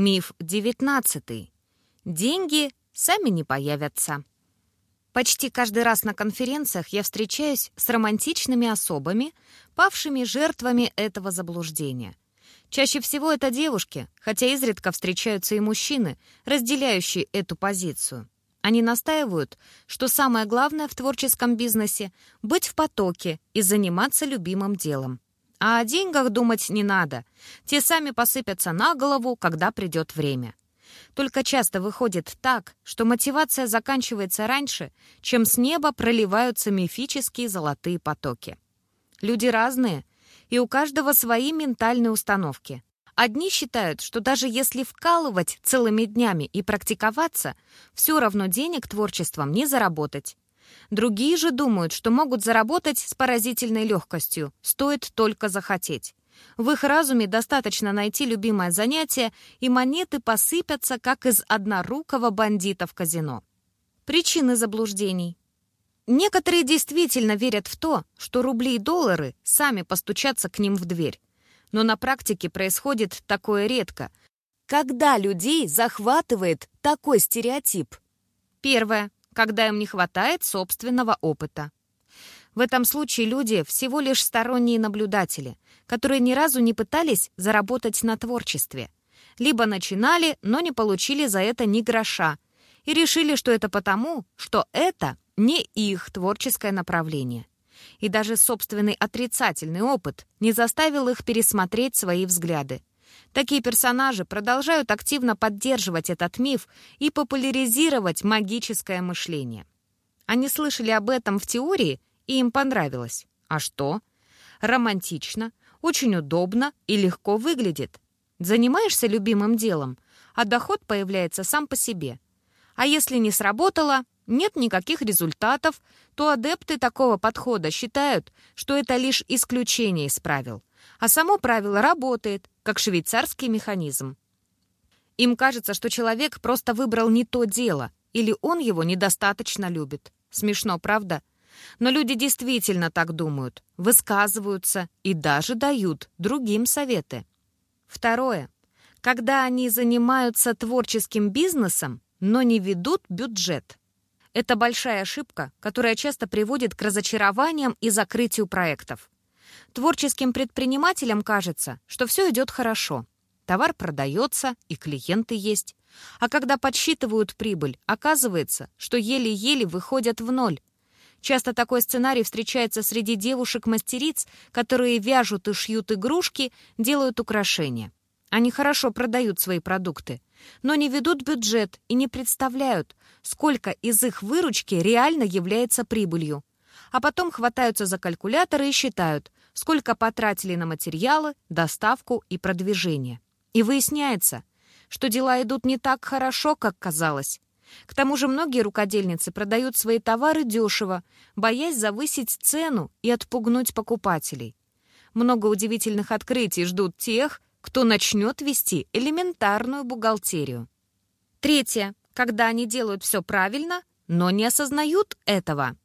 Миф девятнадцатый. Деньги сами не появятся. Почти каждый раз на конференциях я встречаюсь с романтичными особами, павшими жертвами этого заблуждения. Чаще всего это девушки, хотя изредка встречаются и мужчины, разделяющие эту позицию. Они настаивают, что самое главное в творческом бизнесе — быть в потоке и заниматься любимым делом. А о деньгах думать не надо. Те сами посыпятся на голову, когда придет время. Только часто выходит так, что мотивация заканчивается раньше, чем с неба проливаются мифические золотые потоки. Люди разные, и у каждого свои ментальные установки. Одни считают, что даже если вкалывать целыми днями и практиковаться, все равно денег творчеством не заработать. Другие же думают, что могут заработать с поразительной легкостью, стоит только захотеть. В их разуме достаточно найти любимое занятие, и монеты посыпятся, как из однорукого бандита в казино. Причины заблуждений. Некоторые действительно верят в то, что рубли и доллары сами постучатся к ним в дверь. Но на практике происходит такое редко. Когда людей захватывает такой стереотип? Первое. Когда им не хватает собственного опыта. В этом случае люди всего лишь сторонние наблюдатели, которые ни разу не пытались заработать на творчестве. Либо начинали, но не получили за это ни гроша, и решили, что это потому, что это не их творческое направление. И даже собственный отрицательный опыт не заставил их пересмотреть свои взгляды. Такие персонажи продолжают активно поддерживать этот миф и популяризировать магическое мышление. Они слышали об этом в теории, и им понравилось. А что? Романтично, очень удобно и легко выглядит. Занимаешься любимым делом, а доход появляется сам по себе. А если не сработало, нет никаких результатов, то адепты такого подхода считают, что это лишь исключение из правил, а само правило работает, как швейцарский механизм. Им кажется, что человек просто выбрал не то дело, или он его недостаточно любит. Смешно, правда? Но люди действительно так думают, высказываются и даже дают другим советы. Второе. Когда они занимаются творческим бизнесом, но не ведут бюджет. Это большая ошибка, которая часто приводит к разочарованиям и закрытию проектов. Творческим предпринимателям кажется, что все идет хорошо. Товар продается, и клиенты есть. А когда подсчитывают прибыль, оказывается, что еле-еле выходят в ноль. Часто такой сценарий встречается среди девушек-мастериц, которые вяжут и шьют игрушки, делают украшения. Они хорошо продают свои продукты, но не ведут бюджет и не представляют, сколько из их выручки реально является прибылью. А потом хватаются за калькуляторы и считают, сколько потратили на материалы, доставку и продвижение. И выясняется, что дела идут не так хорошо, как казалось. К тому же многие рукодельницы продают свои товары дешево, боясь завысить цену и отпугнуть покупателей. Много удивительных открытий ждут тех, кто начнет вести элементарную бухгалтерию. Третье. Когда они делают все правильно, но не осознают этого.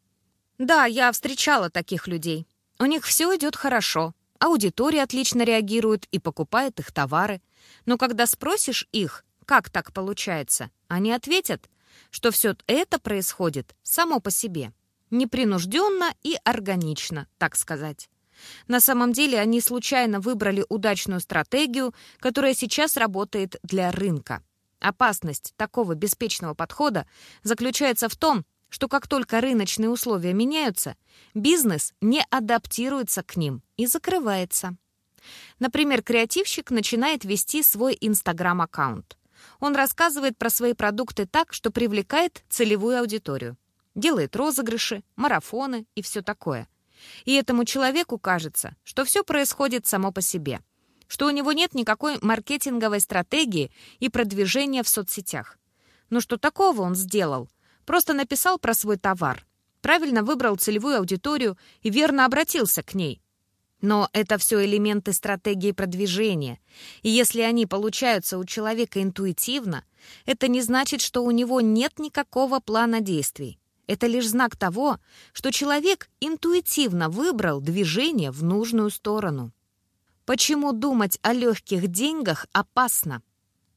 Да, я встречала таких людей. У них все идет хорошо. Аудитория отлично реагирует и покупает их товары. Но когда спросишь их, как так получается, они ответят, что все это происходит само по себе. Непринужденно и органично, так сказать. На самом деле они случайно выбрали удачную стратегию, которая сейчас работает для рынка. Опасность такого беспечного подхода заключается в том, что как только рыночные условия меняются, бизнес не адаптируется к ним и закрывается. Например, креативщик начинает вести свой Инстаграм-аккаунт. Он рассказывает про свои продукты так, что привлекает целевую аудиторию. Делает розыгрыши, марафоны и все такое. И этому человеку кажется, что все происходит само по себе, что у него нет никакой маркетинговой стратегии и продвижения в соцсетях. Но что такого он сделал? Просто написал про свой товар, правильно выбрал целевую аудиторию и верно обратился к ней. Но это все элементы стратегии продвижения. И если они получаются у человека интуитивно, это не значит, что у него нет никакого плана действий. Это лишь знак того, что человек интуитивно выбрал движение в нужную сторону. Почему думать о легких деньгах опасно?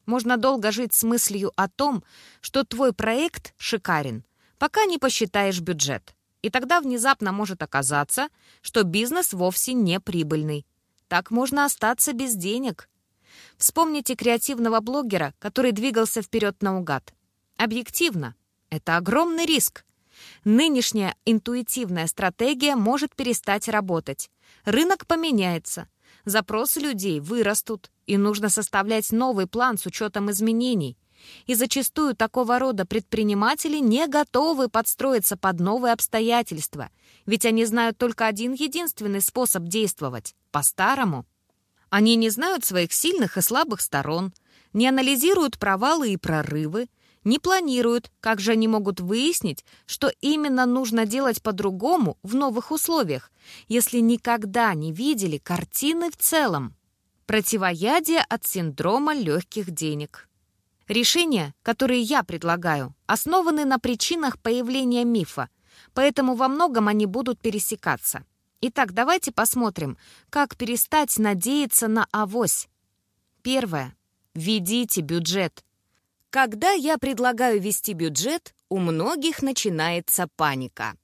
Можно долго жить с мыслью о том, что твой проект шикарен, пока не посчитаешь бюджет. И тогда внезапно может оказаться, что бизнес вовсе не прибыльный. Так можно остаться без денег. Вспомните креативного блогера, который двигался вперед наугад. Объективно, это огромный риск. Нынешняя интуитивная стратегия может перестать работать. Рынок поменяется. Запросы людей вырастут, и нужно составлять новый план с учетом изменений. И зачастую такого рода предприниматели не готовы подстроиться под новые обстоятельства, ведь они знают только один единственный способ действовать — по-старому. Они не знают своих сильных и слабых сторон, не анализируют провалы и прорывы, не планируют, как же они могут выяснить, что именно нужно делать по-другому в новых условиях, если никогда не видели картины в целом. Противоядие от синдрома легких денег. Решения, которые я предлагаю, основаны на причинах появления мифа, поэтому во многом они будут пересекаться. Итак, давайте посмотрим, как перестать надеяться на авось. Первое. Ведите бюджет. Когда я предлагаю вести бюджет, у многих начинается паника.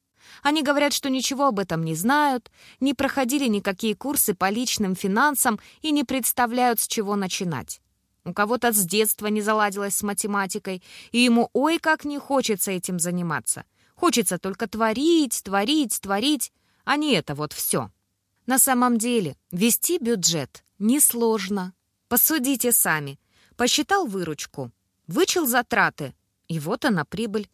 Они говорят, что ничего об этом не знают, не проходили никакие курсы по личным финансам и не представляют, с чего начинать. У кого-то с детства не заладилось с математикой, и ему ой как не хочется этим заниматься. Хочется только творить, творить, творить, а не это вот все. На самом деле, вести бюджет несложно. Посудите сами. Посчитал выручку, Вычел затраты, и вот она прибыль.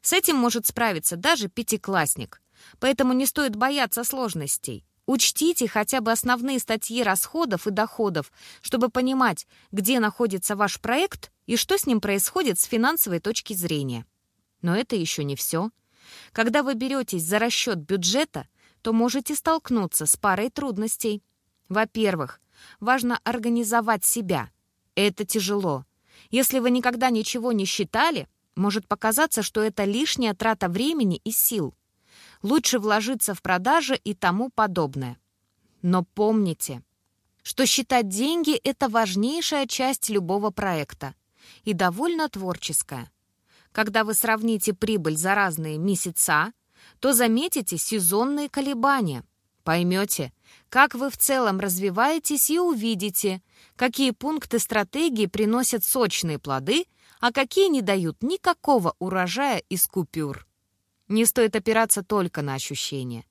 С этим может справиться даже пятиклассник. Поэтому не стоит бояться сложностей. Учтите хотя бы основные статьи расходов и доходов, чтобы понимать, где находится ваш проект и что с ним происходит с финансовой точки зрения. Но это еще не все. Когда вы беретесь за расчет бюджета, то можете столкнуться с парой трудностей. Во-первых, важно организовать себя. Это тяжело. Если вы никогда ничего не считали, может показаться, что это лишняя трата времени и сил. Лучше вложиться в продажи и тому подобное. Но помните, что считать деньги — это важнейшая часть любого проекта и довольно творческая. Когда вы сравните прибыль за разные месяца, то заметите сезонные колебания. Поймете, как вы в целом развиваетесь и увидите, какие пункты стратегии приносят сочные плоды, а какие не дают никакого урожая из купюр. Не стоит опираться только на ощущения.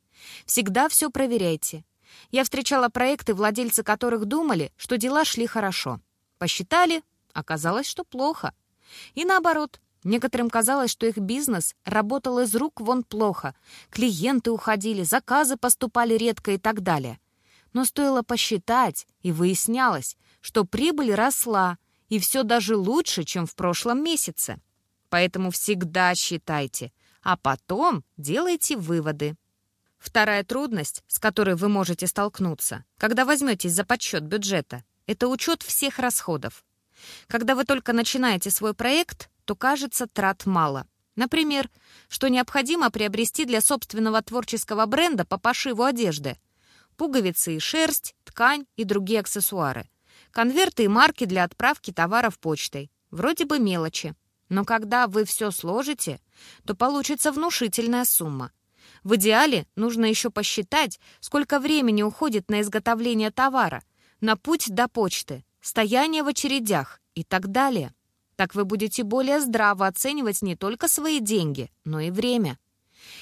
Всегда все проверяйте. Я встречала проекты, владельцы которых думали, что дела шли хорошо. Посчитали, оказалось, что плохо. И наоборот, некоторым казалось, что их бизнес работал из рук вон плохо. Клиенты уходили, заказы поступали редко и так далее. Но стоило посчитать, и выяснялось, что прибыль росла, и все даже лучше, чем в прошлом месяце. Поэтому всегда считайте, а потом делайте выводы. Вторая трудность, с которой вы можете столкнуться, когда возьметесь за подсчет бюджета, это учет всех расходов. Когда вы только начинаете свой проект, то кажется трат мало. Например, что необходимо приобрести для собственного творческого бренда по пошиву одежды – пуговицы и шерсть, ткань и другие аксессуары, конверты и марки для отправки товаров почтой. Вроде бы мелочи. Но когда вы все сложите, то получится внушительная сумма. В идеале нужно еще посчитать, сколько времени уходит на изготовление товара, на путь до почты, стояние в очередях и так далее. Так вы будете более здраво оценивать не только свои деньги, но и время.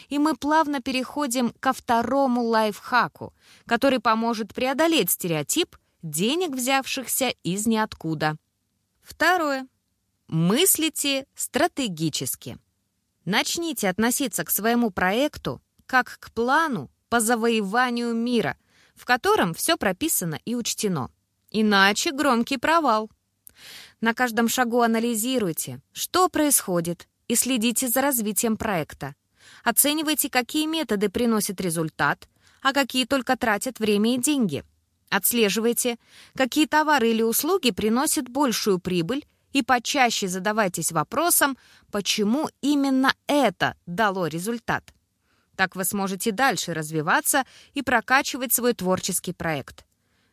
И мы плавно переходим ко второму лайфхаку, который поможет преодолеть стереотип денег, взявшихся из ниоткуда. Второе. Мыслите стратегически. Начните относиться к своему проекту как к плану по завоеванию мира, в котором все прописано и учтено. Иначе громкий провал. На каждом шагу анализируйте, что происходит, и следите за развитием проекта. Оценивайте, какие методы приносят результат, а какие только тратят время и деньги. Отслеживайте, какие товары или услуги приносят большую прибыль, и почаще задавайтесь вопросом, почему именно это дало результат. Так вы сможете дальше развиваться и прокачивать свой творческий проект.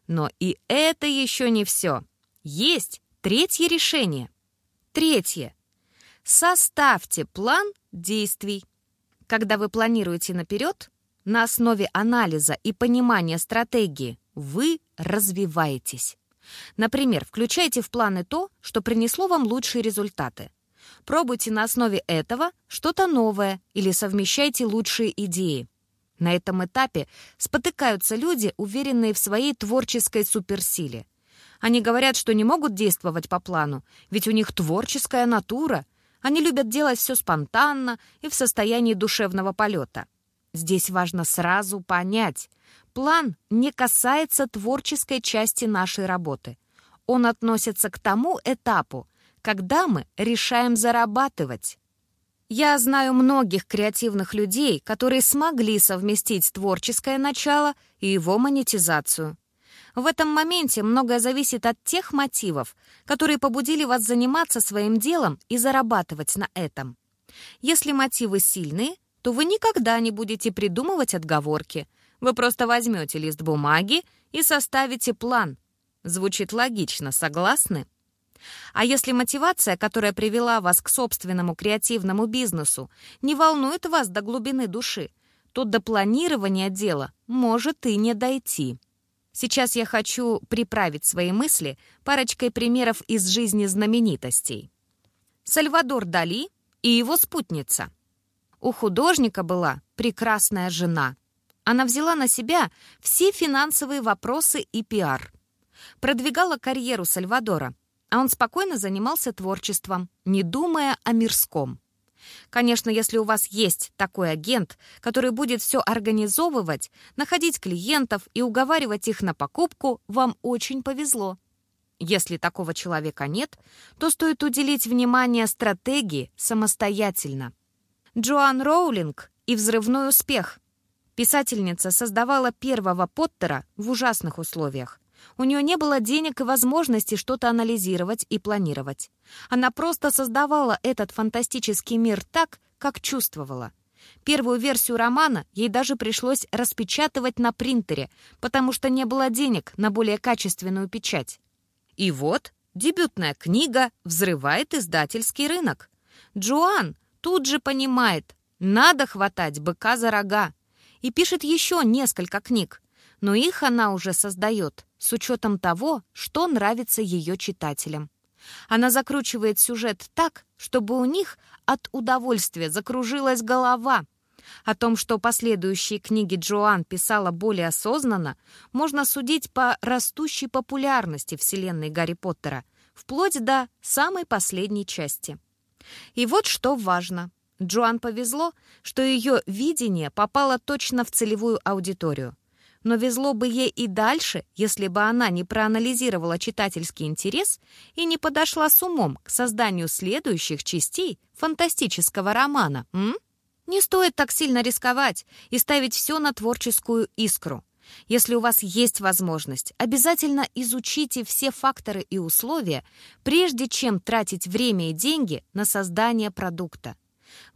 Но и это еще не все. Есть Третье решение. Третье. Составьте план действий. Когда вы планируете наперед, на основе анализа и понимания стратегии вы развиваетесь. Например, включайте в планы то, что принесло вам лучшие результаты. Пробуйте на основе этого что-то новое или совмещайте лучшие идеи. На этом этапе спотыкаются люди, уверенные в своей творческой суперсиле. Они говорят, что не могут действовать по плану, ведь у них творческая натура. Они любят делать все спонтанно и в состоянии душевного полета. Здесь важно сразу понять, план не касается творческой части нашей работы. Он относится к тому этапу, когда мы решаем зарабатывать. Я знаю многих креативных людей, которые смогли совместить творческое начало и его монетизацию. В этом моменте многое зависит от тех мотивов, которые побудили вас заниматься своим делом и зарабатывать на этом. Если мотивы сильные, то вы никогда не будете придумывать отговорки. Вы просто возьмете лист бумаги и составите план. Звучит логично, согласны? А если мотивация, которая привела вас к собственному креативному бизнесу, не волнует вас до глубины души, то до планирования дела может и не дойти. Сейчас я хочу приправить свои мысли парочкой примеров из жизни знаменитостей. Сальвадор Дали и его спутница. У художника была прекрасная жена. Она взяла на себя все финансовые вопросы и пиар. Продвигала карьеру Сальвадора – а он спокойно занимался творчеством, не думая о мирском. Конечно, если у вас есть такой агент, который будет все организовывать, находить клиентов и уговаривать их на покупку, вам очень повезло. Если такого человека нет, то стоит уделить внимание стратегии самостоятельно. Джоан Роулинг и взрывной успех. Писательница создавала первого Поттера в ужасных условиях. У нее не было денег и возможности что-то анализировать и планировать. Она просто создавала этот фантастический мир так, как чувствовала. Первую версию романа ей даже пришлось распечатывать на принтере, потому что не было денег на более качественную печать. И вот дебютная книга взрывает издательский рынок. Джоан тут же понимает, надо хватать быка за рога, и пишет еще несколько книг, но их она уже создает с учетом того, что нравится ее читателям. Она закручивает сюжет так, чтобы у них от удовольствия закружилась голова. О том, что последующие книги Джоан писала более осознанно, можно судить по растущей популярности вселенной Гарри Поттера, вплоть до самой последней части. И вот что важно. Джоан повезло, что ее видение попало точно в целевую аудиторию. Но везло бы ей и дальше, если бы она не проанализировала читательский интерес и не подошла с умом к созданию следующих частей фантастического романа. М? Не стоит так сильно рисковать и ставить все на творческую искру. Если у вас есть возможность, обязательно изучите все факторы и условия, прежде чем тратить время и деньги на создание продукта.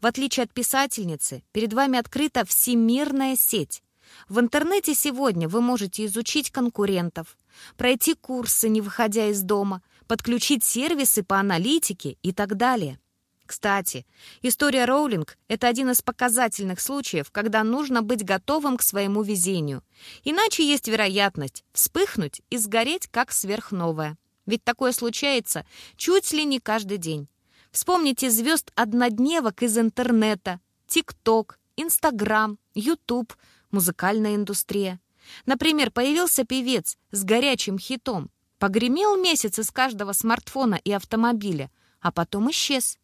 В отличие от писательницы, перед вами открыта всемирная сеть. В интернете сегодня вы можете изучить конкурентов, пройти курсы, не выходя из дома, подключить сервисы по аналитике и так далее. Кстати, история Роулинг — это один из показательных случаев, когда нужно быть готовым к своему везению. Иначе есть вероятность вспыхнуть и сгореть как сверхновая. Ведь такое случается чуть ли не каждый день. Вспомните звезд однодневок из интернета, ТикТок, Инстаграм, Ютуб — музыкальная индустрия. Например, появился певец с горячим хитом, погремел месяц из каждого смартфона и автомобиля, а потом исчез.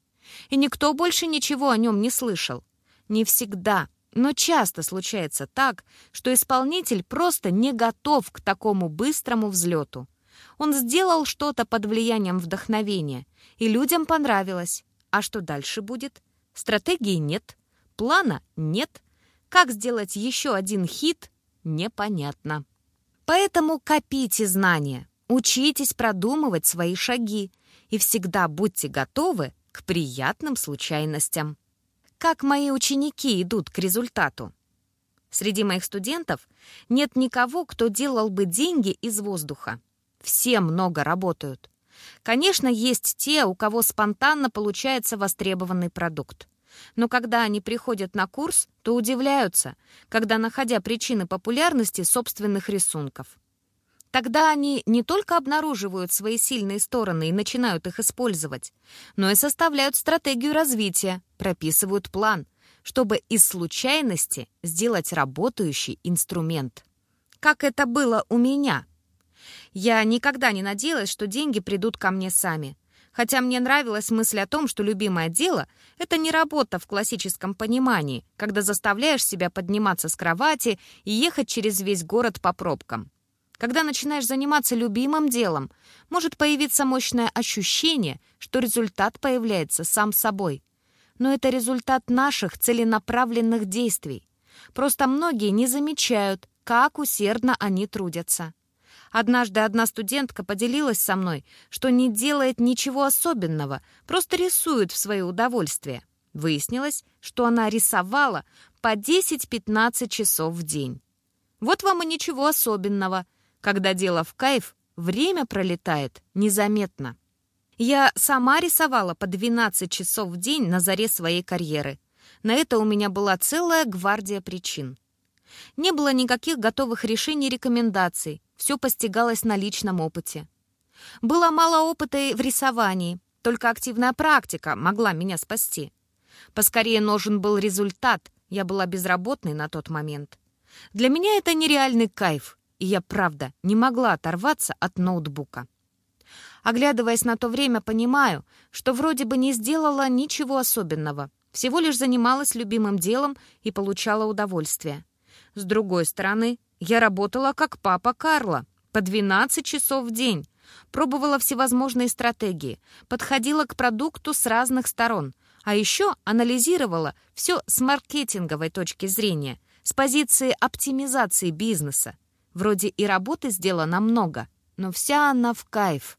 И никто больше ничего о нем не слышал. Не всегда, но часто случается так, что исполнитель просто не готов к такому быстрому взлету. Он сделал что-то под влиянием вдохновения, и людям понравилось. А что дальше будет? Стратегии нет, плана нет, как сделать еще один хит, непонятно. Поэтому копите знания, учитесь продумывать свои шаги и всегда будьте готовы к приятным случайностям. Как мои ученики идут к результату? Среди моих студентов нет никого, кто делал бы деньги из воздуха. Все много работают. Конечно, есть те, у кого спонтанно получается востребованный продукт. Но когда они приходят на курс, то удивляются, когда находя причины популярности собственных рисунков. Тогда они не только обнаруживают свои сильные стороны и начинают их использовать, но и составляют стратегию развития, прописывают план, чтобы из случайности сделать работающий инструмент. Как это было у меня. Я никогда не надеялась, что деньги придут ко мне сами. Хотя мне нравилась мысль о том, что любимое дело — это не работа в классическом понимании, когда заставляешь себя подниматься с кровати и ехать через весь город по пробкам. Когда начинаешь заниматься любимым делом, может появиться мощное ощущение, что результат появляется сам собой. Но это результат наших целенаправленных действий. Просто многие не замечают, как усердно они трудятся. Однажды одна студентка поделилась со мной, что не делает ничего особенного, просто рисует в свое удовольствие. Выяснилось, что она рисовала по 10-15 часов в день. Вот вам и ничего особенного — когда дело в кайф, время пролетает незаметно. Я сама рисовала по 12 часов в день на заре своей карьеры. На это у меня была целая гвардия причин. Не было никаких готовых решений и рекомендаций, все постигалось на личном опыте. Было мало опыта и в рисовании, только активная практика могла меня спасти. Поскорее нужен был результат, я была безработной на тот момент. Для меня это нереальный кайф, и я, правда, не могла оторваться от ноутбука. Оглядываясь на то время, понимаю, что вроде бы не сделала ничего особенного, всего лишь занималась любимым делом и получала удовольствие. С другой стороны, я работала как папа Карла, по 12 часов в день, пробовала всевозможные стратегии, подходила к продукту с разных сторон, а еще анализировала все с маркетинговой точки зрения, с позиции оптимизации бизнеса. Вроде и работы сделано много, но вся она в кайф.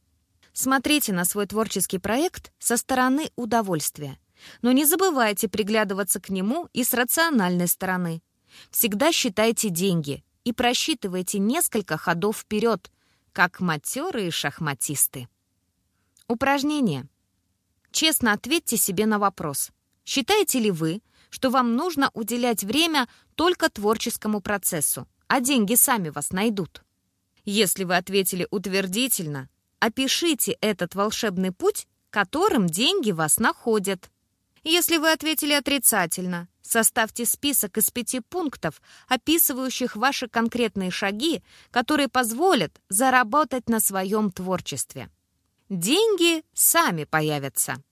Смотрите на свой творческий проект со стороны удовольствия. Но не забывайте приглядываться к нему и с рациональной стороны. Всегда считайте деньги и просчитывайте несколько ходов вперед, как матерые шахматисты. Упражнение. Честно ответьте себе на вопрос. Считаете ли вы, что вам нужно уделять время только творческому процессу? а деньги сами вас найдут. Если вы ответили утвердительно, опишите этот волшебный путь, которым деньги вас находят. Если вы ответили отрицательно, составьте список из пяти пунктов, описывающих ваши конкретные шаги, которые позволят заработать на своем творчестве. Деньги сами появятся.